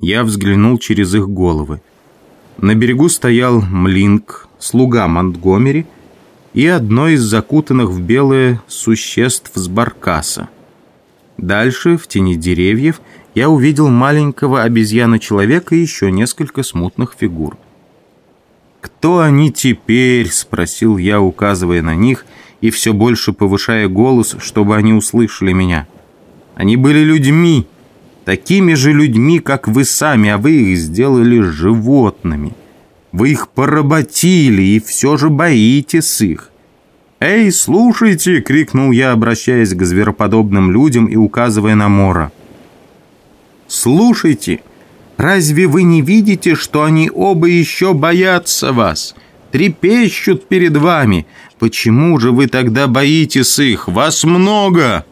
Я взглянул через их головы. На берегу стоял Млинк, слуга Монтгомери, и одно из закутанных в белое существ с баркаса. Дальше, в тени деревьев, я увидел маленького обезьяна-человека и еще несколько смутных фигур. «Кто они теперь?» — спросил я, указывая на них и все больше повышая голос, чтобы они услышали меня. «Они были людьми, такими же людьми, как вы сами, а вы их сделали животными. Вы их поработили и все же боитесь их. «Эй, слушайте!» — крикнул я, обращаясь к звероподобным людям и указывая на Мора. «Слушайте! Разве вы не видите, что они оба еще боятся вас? Трепещут перед вами? Почему же вы тогда боитесь их? Вас много!»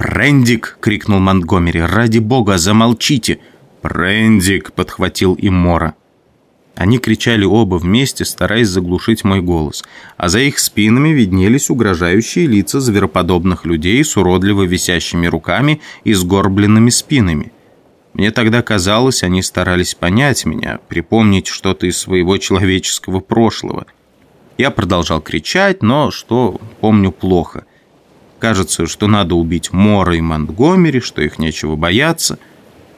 «Прендик!» — крикнул Монтгомери. «Ради бога, замолчите!» «Прендик!» — подхватил и Мора. Они кричали оба вместе, стараясь заглушить мой голос, а за их спинами виднелись угрожающие лица звероподобных людей с уродливо висящими руками и сгорбленными спинами. Мне тогда казалось, они старались понять меня, припомнить что-то из своего человеческого прошлого. Я продолжал кричать, но что помню плохо. Кажется, что надо убить Мора и Монтгомери, что их нечего бояться –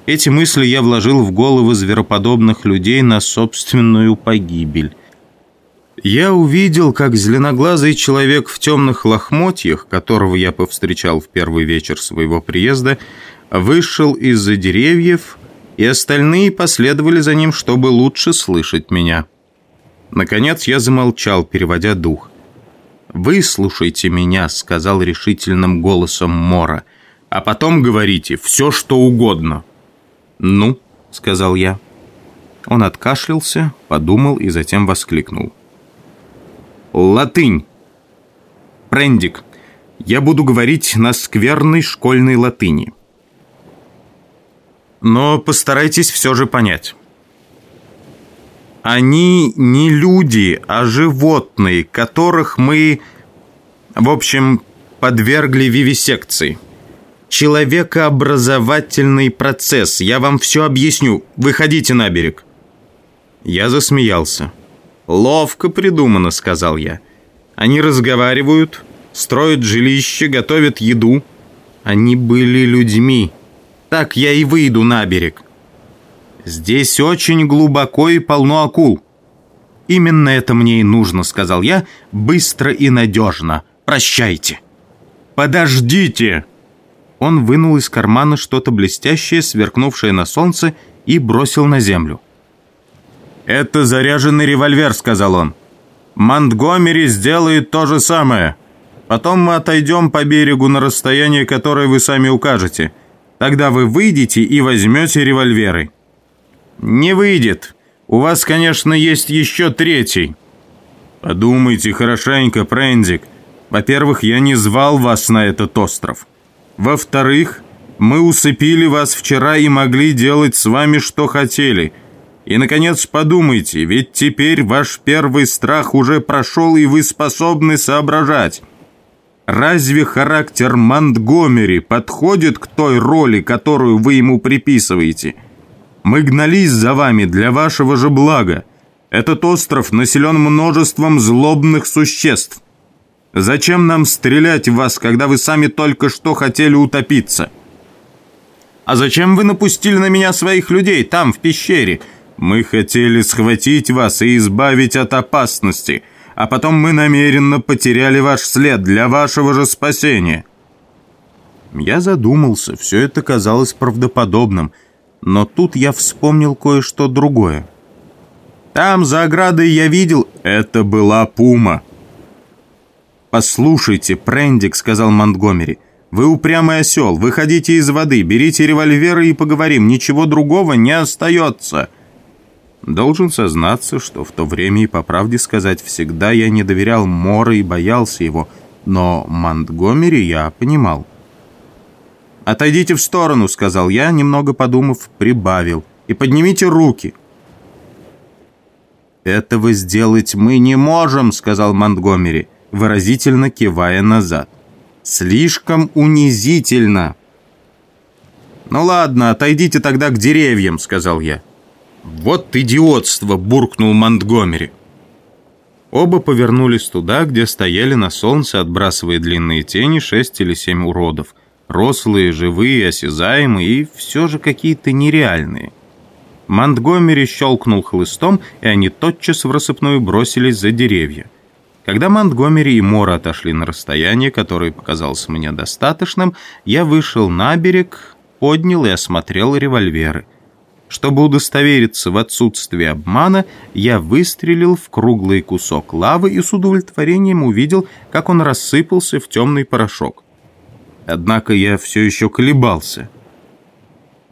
эти мысли я вложил в головы звероподобных людей на собственную погибель. Я увидел, как зеленоглазый человек в темных лохмотьях, которого я повстречал в первый вечер своего приезда, вышел из-за деревьев, и остальные последовали за ним, чтобы лучше слышать меня. Наконец я замолчал, переводя дух. «Выслушайте меня», — сказал решительным голосом Мора, «а потом говорите все, что угодно». «Ну», — сказал я. Он откашлялся, подумал и затем воскликнул. «Латынь! Прендик, я буду говорить на скверной школьной латыни. Но постарайтесь все же понять. Они не люди, а животные, которых мы, в общем, подвергли вивисекции» человекообразовательный процесс. Я вам все объясню. Выходите на берег». Я засмеялся. «Ловко придумано», — сказал я. «Они разговаривают, строят жилище, готовят еду. Они были людьми. Так я и выйду на берег. Здесь очень глубоко и полно акул». «Именно это мне и нужно», — сказал я, — «быстро и надежно. Прощайте». «Подождите!» Он вынул из кармана что-то блестящее, сверкнувшее на солнце, и бросил на землю. «Это заряженный револьвер», — сказал он. «Монтгомери сделает то же самое. Потом мы отойдем по берегу на расстояние, которое вы сами укажете. Тогда вы выйдете и возьмете револьверы». «Не выйдет. У вас, конечно, есть еще третий». «Подумайте хорошенько, Прендик. Во-первых, я не звал вас на этот остров». Во-вторых, мы усыпили вас вчера и могли делать с вами, что хотели. И, наконец, подумайте, ведь теперь ваш первый страх уже прошел, и вы способны соображать. Разве характер Монтгомери подходит к той роли, которую вы ему приписываете? Мы гнались за вами для вашего же блага. Этот остров населен множеством злобных существ. Зачем нам стрелять в вас, когда вы сами только что хотели утопиться? А зачем вы напустили на меня своих людей там, в пещере? Мы хотели схватить вас и избавить от опасности, а потом мы намеренно потеряли ваш след для вашего же спасения. Я задумался, все это казалось правдоподобным, но тут я вспомнил кое-что другое. Там, за оградой, я видел, это была пума. «Послушайте, Прендик», — сказал Монтгомери, — «вы упрямый осел, выходите из воды, берите револьверы и поговорим, ничего другого не остается». Должен сознаться, что в то время и по правде сказать всегда я не доверял Мора и боялся его, но Монтгомери я понимал. «Отойдите в сторону», — сказал я, немного подумав, прибавил, «и поднимите руки». «Этого сделать мы не можем», — сказал Монтгомери выразительно кивая назад. «Слишком унизительно!» «Ну ладно, отойдите тогда к деревьям», — сказал я. «Вот идиотство!» — буркнул Монтгомери. Оба повернулись туда, где стояли на солнце, отбрасывая длинные тени, шесть или семь уродов. Рослые, живые, осязаемые и все же какие-то нереальные. Монтгомери щелкнул хлыстом, и они тотчас в рассыпную бросились за деревья. Когда Монтгомери и Мора отошли на расстояние, которое показалось мне достаточным, я вышел на берег, поднял и осмотрел револьверы. Чтобы удостовериться в отсутствии обмана, я выстрелил в круглый кусок лавы и с удовлетворением увидел, как он рассыпался в темный порошок. Однако я все еще колебался.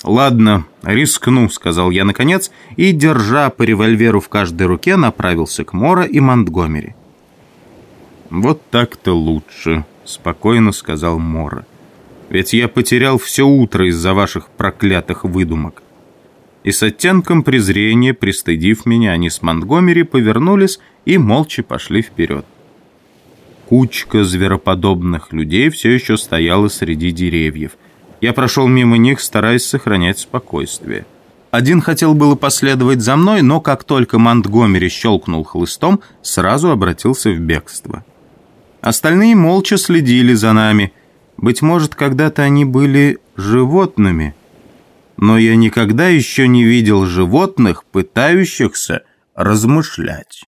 «Ладно, рискну», — сказал я наконец, и, держа по револьверу в каждой руке, направился к Мора и Монтгомери. «Вот так-то лучше», — спокойно сказал Мора. «Ведь я потерял все утро из-за ваших проклятых выдумок» и с оттенком презрения, пристыдив меня, они с Монтгомери повернулись и молча пошли вперед. Кучка звероподобных людей все еще стояла среди деревьев. Я прошел мимо них, стараясь сохранять спокойствие. Один хотел было последовать за мной, но как только Монтгомери щелкнул хлыстом, сразу обратился в бегство. Остальные молча следили за нами. Быть может, когда-то они были животными – но я никогда еще не видел животных, пытающихся размышлять.